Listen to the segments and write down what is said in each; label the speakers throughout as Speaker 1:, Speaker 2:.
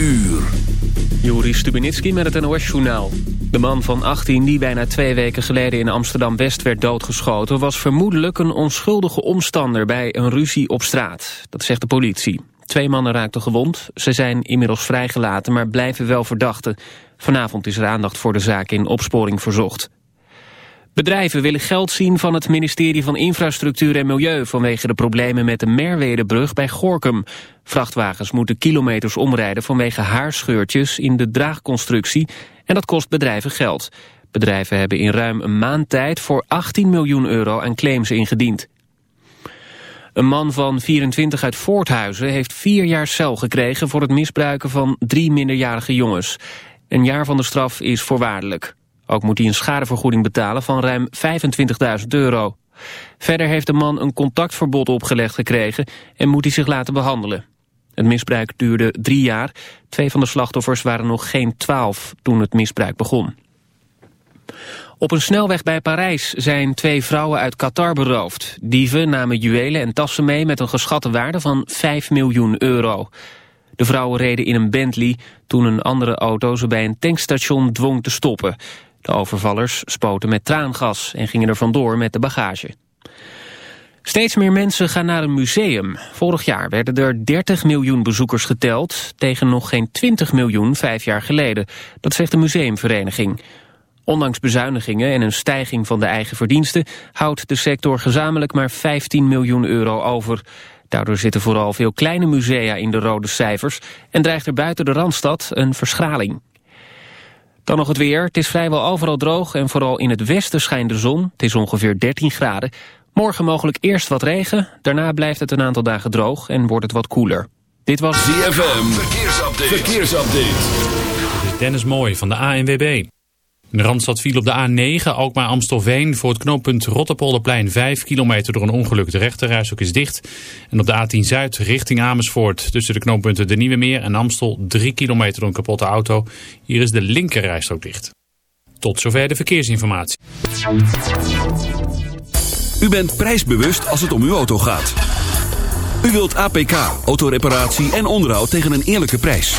Speaker 1: uur.
Speaker 2: Joris Stubenitski met het NOS-journaal. De man van 18 die bijna twee weken geleden in Amsterdam-West werd doodgeschoten... was vermoedelijk een onschuldige omstander bij een ruzie op straat. Dat zegt de politie. Twee mannen raakten gewond. Ze zijn inmiddels vrijgelaten, maar blijven wel verdachten. Vanavond is er aandacht voor de zaak in opsporing verzocht. Bedrijven willen geld zien van het ministerie van Infrastructuur en Milieu... vanwege de problemen met de Merwedebrug bij Gorkum. Vrachtwagens moeten kilometers omrijden vanwege haarscheurtjes in de draagconstructie... en dat kost bedrijven geld. Bedrijven hebben in ruim een maand tijd voor 18 miljoen euro aan claims ingediend. Een man van 24 uit Voorthuizen heeft vier jaar cel gekregen... voor het misbruiken van drie minderjarige jongens. Een jaar van de straf is voorwaardelijk. Ook moet hij een schadevergoeding betalen van ruim 25.000 euro. Verder heeft de man een contactverbod opgelegd gekregen en moet hij zich laten behandelen. Het misbruik duurde drie jaar. Twee van de slachtoffers waren nog geen twaalf toen het misbruik begon. Op een snelweg bij Parijs zijn twee vrouwen uit Qatar beroofd. Dieven namen juwelen en tassen mee met een geschatte waarde van 5 miljoen euro. De vrouwen reden in een Bentley toen een andere auto ze bij een tankstation dwong te stoppen. De overvallers spoten met traangas en gingen er vandoor met de bagage. Steeds meer mensen gaan naar een museum. Vorig jaar werden er 30 miljoen bezoekers geteld... tegen nog geen 20 miljoen vijf jaar geleden. Dat zegt de museumvereniging. Ondanks bezuinigingen en een stijging van de eigen verdiensten... houdt de sector gezamenlijk maar 15 miljoen euro over. Daardoor zitten vooral veel kleine musea in de rode cijfers... en dreigt er buiten de Randstad een verschraling. Dan nog het weer. Het is vrijwel overal droog en vooral in het westen schijnt de zon. Het is ongeveer 13 graden. Morgen mogelijk eerst wat regen. Daarna blijft het een aantal dagen droog en wordt het wat koeler. Dit was
Speaker 1: ZFM. Verkeersupdate. Verkeersupdate.
Speaker 3: Dennis Mooi van de ANWB. De Randstad viel op de A9, Alkmaar Amstelveen. Voor het knooppunt Rotterpolderplein 5 kilometer door een ongeluk. De rechterreis ook is dicht. En op de A10 Zuid richting Amersfoort. Tussen de knooppunten De Nieuwe Meer en Amstel 3 kilometer door een kapotte auto. Hier is de linkerreis ook dicht. Tot zover de verkeersinformatie.
Speaker 1: U bent prijsbewust als het om uw auto gaat. U wilt APK, autoreparatie en onderhoud tegen een eerlijke prijs.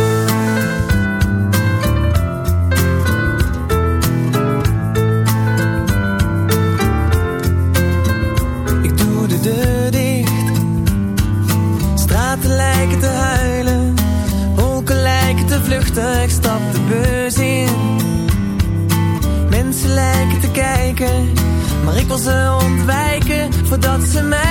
Speaker 4: Deur dicht. Straten lijken te huilen. Wolken lijken te vluchten. Ik stap de bus in. Mensen lijken te kijken. Maar ik wil ze ontwijken voordat ze mij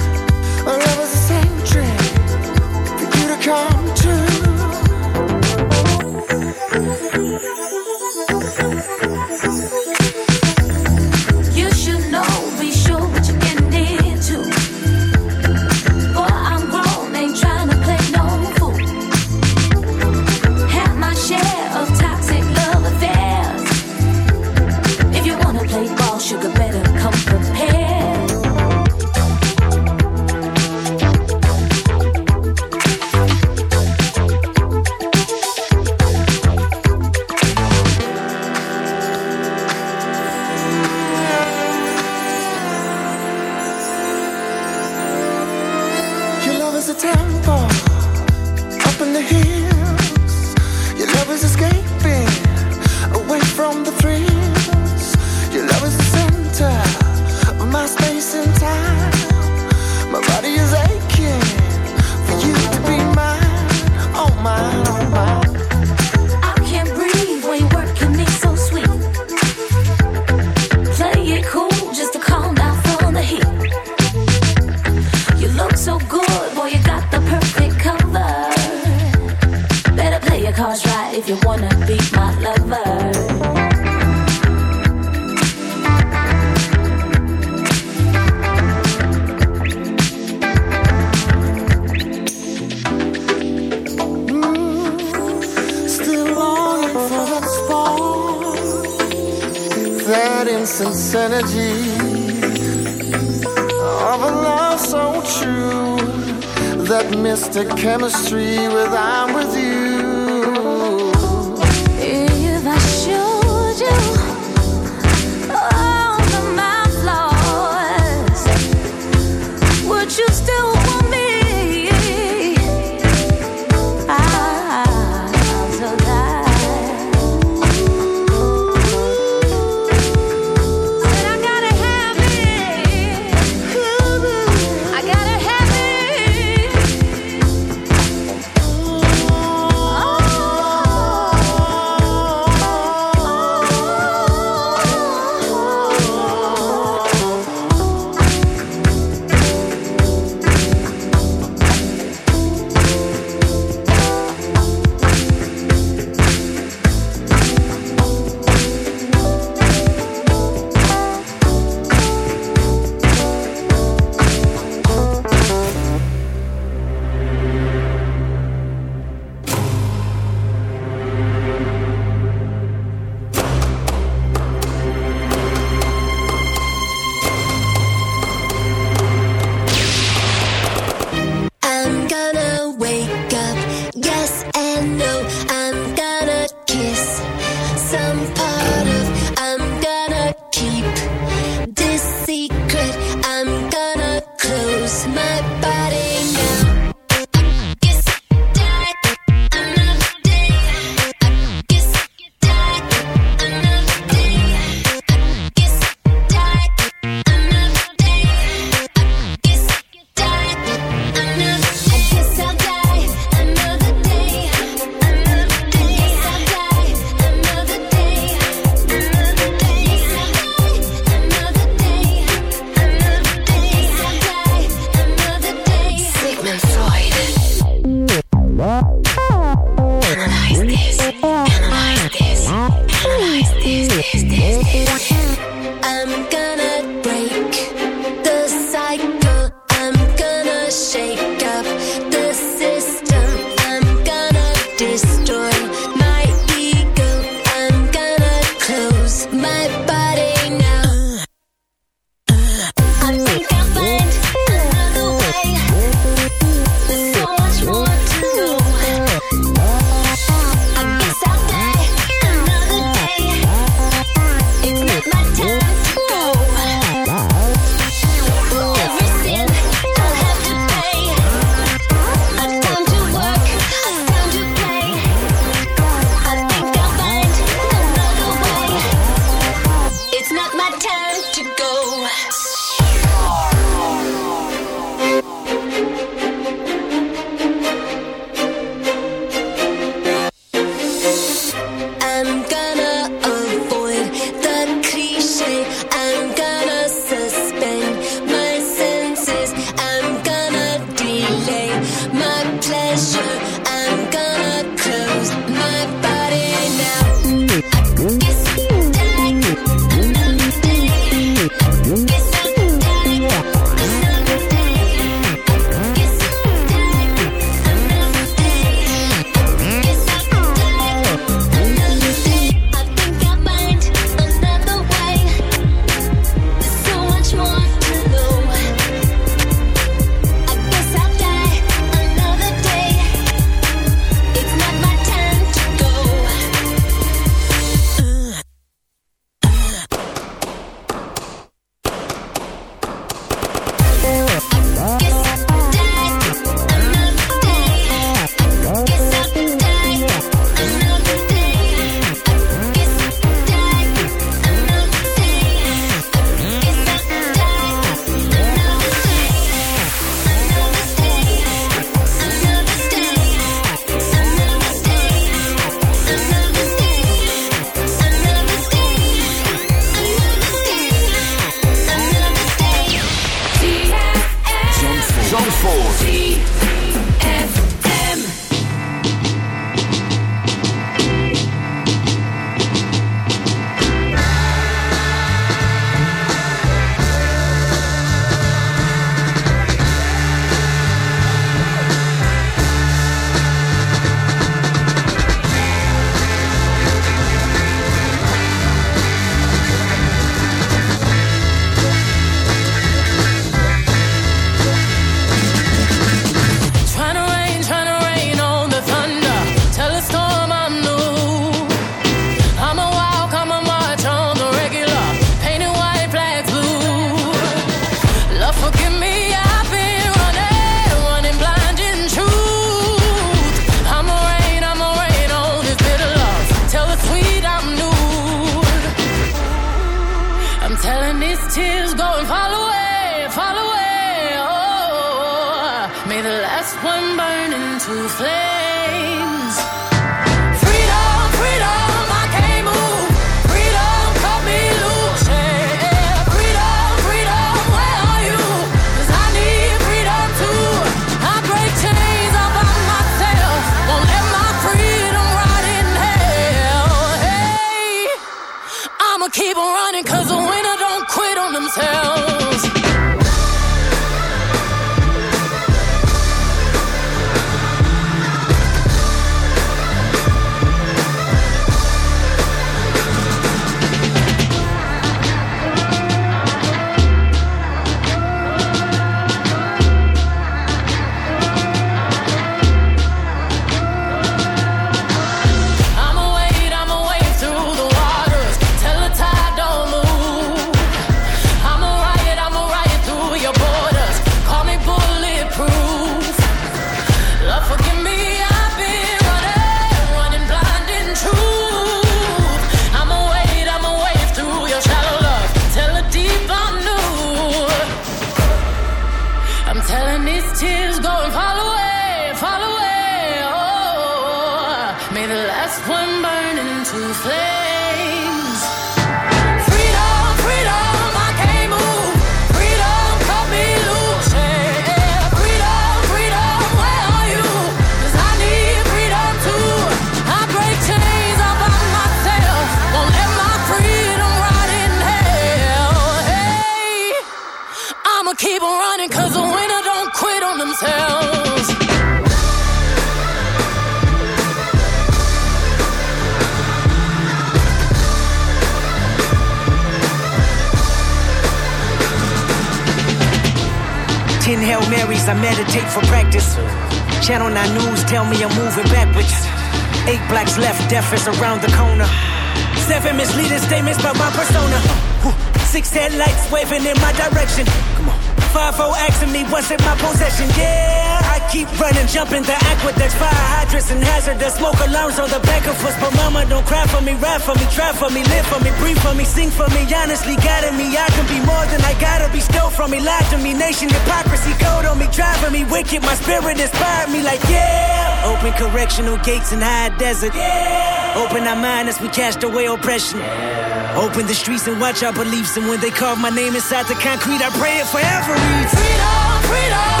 Speaker 5: wicked, my spirit inspired me like, yeah. Open correctional gates in high desert. Yeah. Open our mind as we cast away oppression. Yeah. Open the streets and watch our beliefs. And when they carve my name inside the concrete, I pray it forever.
Speaker 6: Freedom, freedom.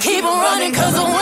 Speaker 6: keep on running cause I'm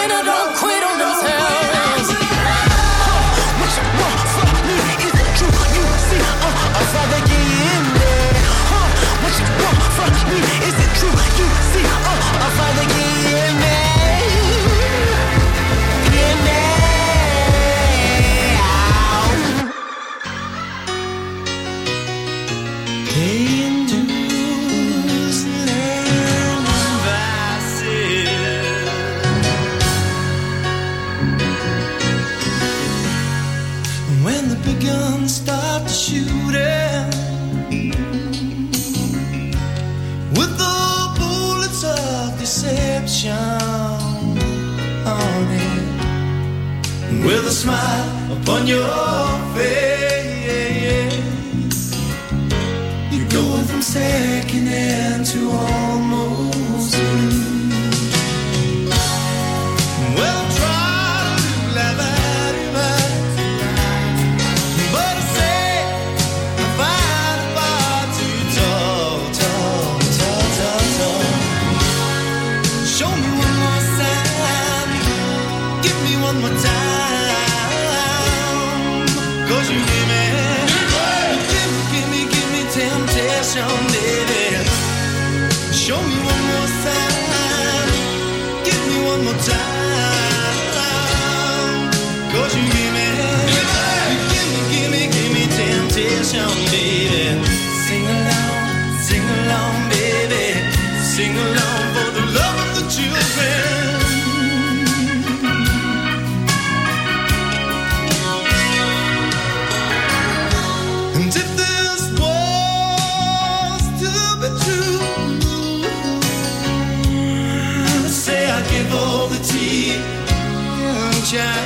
Speaker 6: on
Speaker 7: your face. You're going from sad. baby. Show me one more give me one more time. Give me, give me, give me, give me temptation.
Speaker 1: sunshine